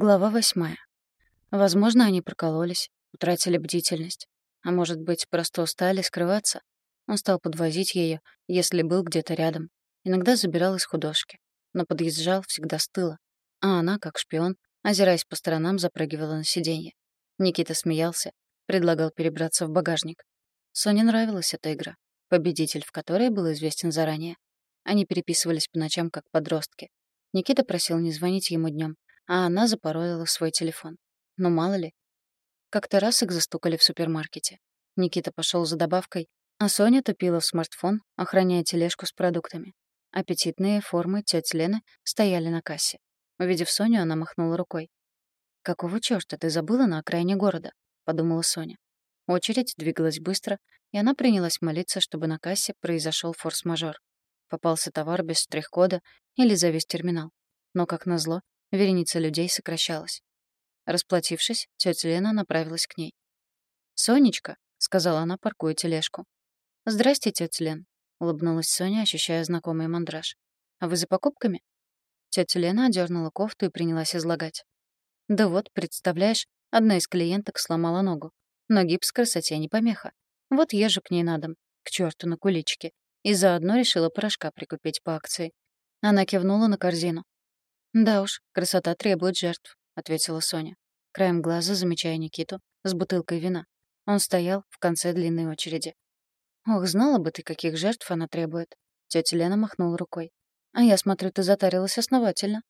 Глава восьмая. Возможно, они прокололись, утратили бдительность. А может быть, просто устали скрываться? Он стал подвозить ее, если был где-то рядом. Иногда забирал из художки. Но подъезжал всегда с тыла. А она, как шпион, озираясь по сторонам, запрыгивала на сиденье. Никита смеялся, предлагал перебраться в багажник. Соне нравилась эта игра, победитель в которой был известен заранее. Они переписывались по ночам как подростки. Никита просил не звонить ему днем, а она запоролила свой телефон. Ну, мало ли. Как-то раз их застукали в супермаркете. Никита пошел за добавкой, а Соня тупила в смартфон, охраняя тележку с продуктами. Аппетитные формы тети Лены стояли на кассе. Увидев Соню, она махнула рукой. «Какого чёрта ты забыла на окраине города?» — подумала Соня. Очередь двигалась быстро, и она принялась молиться, чтобы на кассе произошел форс-мажор. Попался товар без штрих-кода или за весь терминал. Но, как назло, Вереница людей сокращалась. Расплатившись, тетя Лена направилась к ней. «Сонечка», — сказала она, паркуя тележку. «Здрасте, тетя Лен», — улыбнулась Соня, ощущая знакомый мандраж. «А вы за покупками?» Тетя Лена одернула кофту и принялась излагать. «Да вот, представляешь, одна из клиенток сломала ногу. Но гипс красоте не помеха. Вот езжу к ней на дом, к черту на куличке, и заодно решила порошка прикупить по акции. Она кивнула на корзину. «Да уж, красота требует жертв», — ответила Соня, краем глаза замечая Никиту с бутылкой вина. Он стоял в конце длинной очереди. «Ох, знала бы ты, каких жертв она требует», — тетя Лена махнула рукой. «А я смотрю, ты затарилась основательно».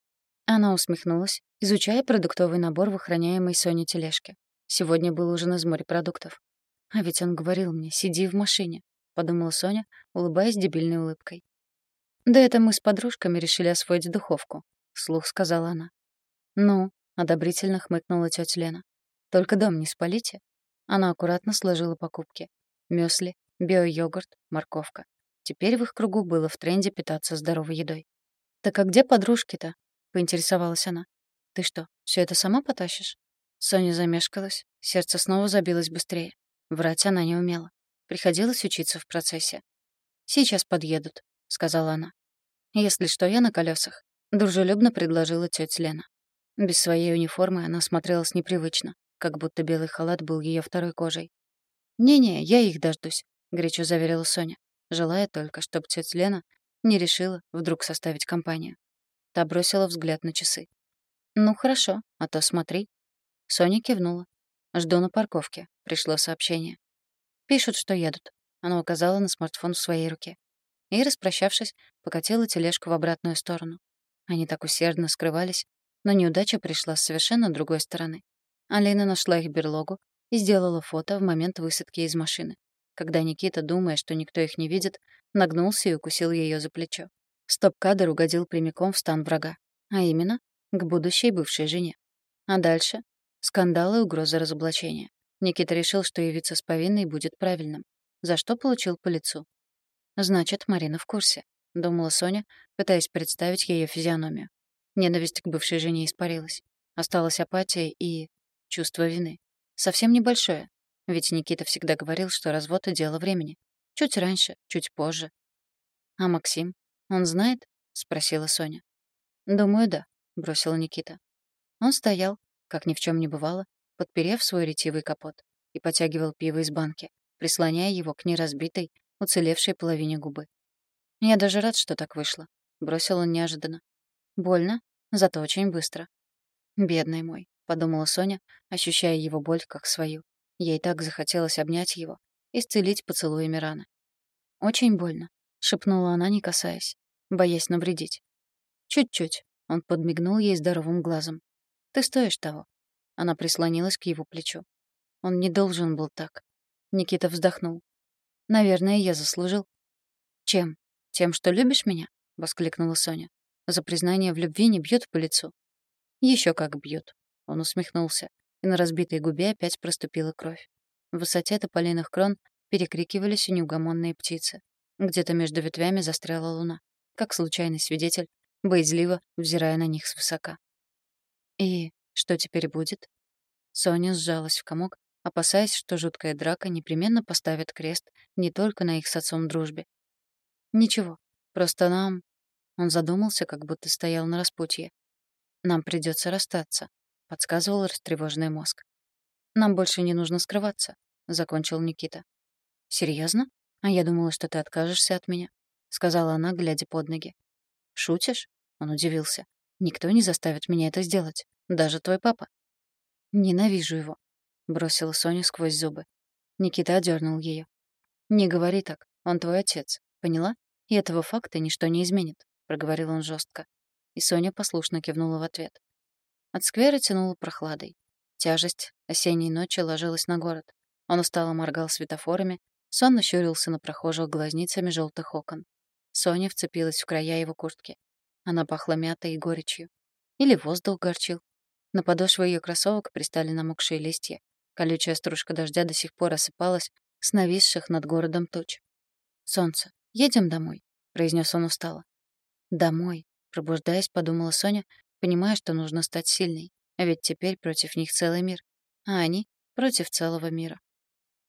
Она усмехнулась, изучая продуктовый набор в охраняемой Соне тележке. Сегодня был ужин из морепродуктов. «А ведь он говорил мне, сиди в машине», — подумала Соня, улыбаясь дебильной улыбкой. «Да это мы с подружками решили освоить духовку вслух сказала она. «Ну», — одобрительно хмыкнула тетя Лена. «Только дом не спалите». Она аккуратно сложила покупки. Мюсли, био-йогурт, морковка. Теперь в их кругу было в тренде питаться здоровой едой. «Так а где подружки-то?» — поинтересовалась она. «Ты что, все это сама потащишь?» Соня замешкалась, сердце снова забилось быстрее. Врать она не умела. Приходилось учиться в процессе. «Сейчас подъедут», — сказала она. «Если что, я на колесах. Дружелюбно предложила тетя Лена. Без своей униформы она смотрелась непривычно, как будто белый халат был ее второй кожей. «Не-не, я их дождусь», — горячо заверила Соня, желая только, чтобы тетя Лена не решила вдруг составить компанию. Та бросила взгляд на часы. «Ну, хорошо, а то смотри». Соня кивнула. «Жду на парковке», — пришло сообщение. «Пишут, что едут». Она указала на смартфон в своей руке. И, распрощавшись, покатила тележку в обратную сторону. Они так усердно скрывались, но неудача пришла с совершенно другой стороны. Алина нашла их берлогу и сделала фото в момент высадки из машины. Когда Никита, думая, что никто их не видит, нагнулся и укусил ее за плечо. Стоп-кадр угодил прямиком в стан врага, а именно к будущей бывшей жене. А дальше — скандалы и угрозы разоблачения. Никита решил, что явиться с повинной будет правильным, за что получил по лицу. Значит, Марина в курсе. — думала Соня, пытаясь представить ее физиономию. Ненависть к бывшей жене испарилась. Осталась апатия и... чувство вины. Совсем небольшое. Ведь Никита всегда говорил, что развод — дело времени. Чуть раньше, чуть позже. «А Максим? Он знает?» — спросила Соня. «Думаю, да», — бросил Никита. Он стоял, как ни в чем не бывало, подперев свой ретивый капот, и потягивал пиво из банки, прислоняя его к неразбитой, уцелевшей половине губы. Я даже рад, что так вышло. Бросил он неожиданно. Больно, зато очень быстро. Бедный мой, подумала Соня, ощущая его боль как свою. Ей так захотелось обнять его, исцелить поцелуями раны. Очень больно, шепнула она, не касаясь, боясь навредить. Чуть-чуть, он подмигнул ей здоровым глазом. Ты стоишь того. Она прислонилась к его плечу. Он не должен был так. Никита вздохнул. Наверное, я заслужил. Чем? «Тем, что любишь меня?» — воскликнула Соня. «За признание в любви не бьют по лицу». Еще как бьют. Он усмехнулся, и на разбитой губе опять проступила кровь. В высоте тополиных крон перекрикивались неугомонные птицы. Где-то между ветвями застряла луна, как случайный свидетель, боязливо взирая на них свысока. «И что теперь будет?» Соня сжалась в комок, опасаясь, что жуткая драка непременно поставит крест не только на их с отцом дружбе, «Ничего, просто нам...» Он задумался, как будто стоял на распутье. «Нам придется расстаться». — подсказывал растревоженный мозг. «Нам больше не нужно скрываться», — закончил Никита. «Серьезно? А я думала, что ты откажешься от меня», — сказала она, глядя под ноги. «Шутишь?» — он удивился. «Никто не заставит меня это сделать. Даже твой папа». «Ненавижу его», — бросила Соня сквозь зубы. Никита одернул ее. «Не говори так. Он твой отец. Поняла? И этого факта ничто не изменит», — проговорил он жестко. И Соня послушно кивнула в ответ. От сквера тянуло прохладой. Тяжесть осенней ночи ложилась на город. Он устало моргал светофорами, сонно щурился на прохожих глазницами желтых окон. Соня вцепилась в края его куртки. Она пахла мятой и горечью. Или воздух горчил. На подошвы ее кроссовок пристали намокшие листья. Колючая стружка дождя до сих пор осыпалась с нависших над городом туч. «Солнце, едем домой», — произнес он устало. «Домой», — пробуждаясь, подумала Соня, понимая, что нужно стать сильной. А ведь теперь против них целый мир. А они — против целого мира.